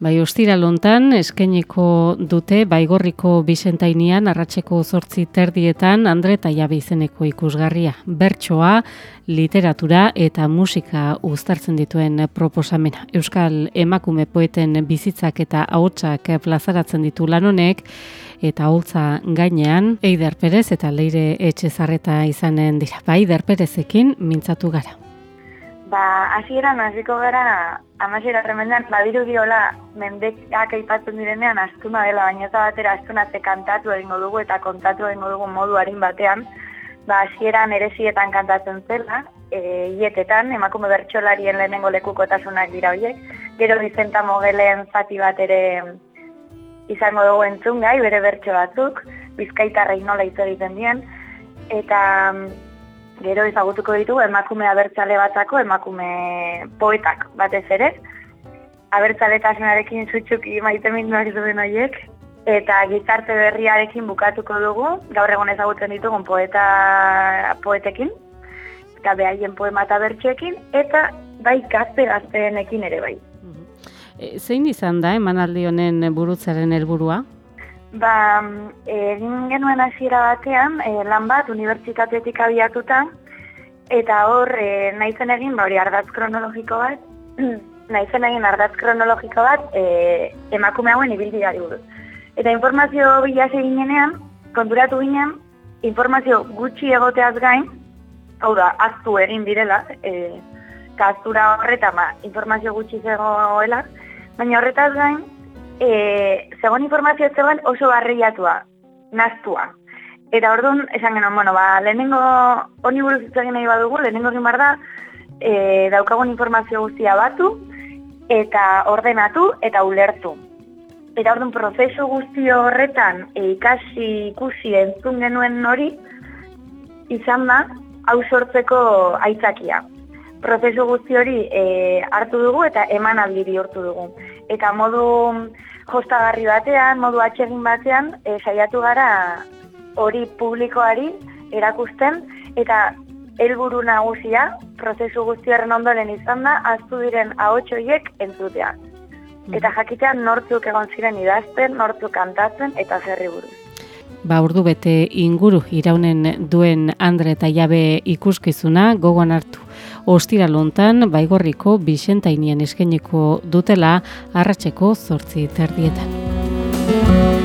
Bai, ostira lontan, eskeniko dute, baigorriko bisentainian, arratseko zortzi terdietan, Andre eta Jabe izeneko ikusgarria. Bertsoa, literatura eta musika uztartzen dituen proposamena. Euskal emakume poeten bizitzak eta ahotsak plazaratzen ditu lan honek, eta holtza gainean, Eider Perez eta Leire Etxezarreta izanen dira. Bai, Eider Perezekin mintzatu gara. Ba, hasieran hasiko gara, amasiera tremendan, badiru diola, mendeak aipatzen direnean, astuna dela, baina ez batera astunatze kantatu egingo dugu eta kontatu egingo dugu modu harin batean, ba, hasieran eresietan kantatzen zela, e, ietetan, emakume bertxolarien lehenengo lekukotasunak dira horiek, gero dizenta mogeleen zati bat ere izango dugu entzun gai, bere bertxo batzuk, bizkaitarrei nola hitz egiten dien, eta gero ezagutuko ditu emakume abertzale batako emakume poetak batez ere. Abertzaletasunarekin zutxuki maite minduak duen horiek. Eta gizarte berriarekin bukatuko dugu, gaur egon ezagutzen ditugun poeta poetekin, eta behaien poema eta bertxekin, eta bai gazte gazteenekin ere bai. E, zein izan da emanaldi honen burutzaren helburua? Ba, egin genuen hasiera batean, e, lan bat unibertsitatetik abiatuta, eta hor, e, nahizen egin, ba, hori ardatz kronologiko bat, nahizen egin ardatz kronologiko bat, e, emakume hauen ibildi buruz. Eta informazio bila egin genean, konturatu ginen, informazio gutxi egoteaz gain, hau da, aztu egin direla, e, kastura horretan, ba, informazio gutxi zegoela, baina horretaz gain, e, zegoen informazio zegoen oso barriatua, naztua. Eta orduan, esan genuen, bueno, ba, lehenengo honi buruz egin nahi badugu, lehenengo egin da, e, daukagun informazio guztia batu, eta ordenatu, eta ulertu. Eta orduan, prozesu guzti horretan, e, ikasi ikusi entzun genuen hori, izan da, hau sortzeko aitzakia. Prozesu guzti hori e, hartu dugu eta eman aldi bihurtu dugu. Eta modu jostagarri batean, modu atsegin batean, e, saiatu gara hori publikoari erakusten, eta helburu nagusia, prozesu guztiaren ondoren izan da, aztu diren ahotsoiek entzutea. Mm. Eta jakitean nortzuk egon ziren idazten, nortzuk kantatzen eta zerri buruz. Ba, urdu bete inguru iraunen duen Andre eta Jabe ikuskizuna gogoan hartu. Ostira lontan, baigorriko Bixentainien eskeniko dutela arratseko zortzi terdietan.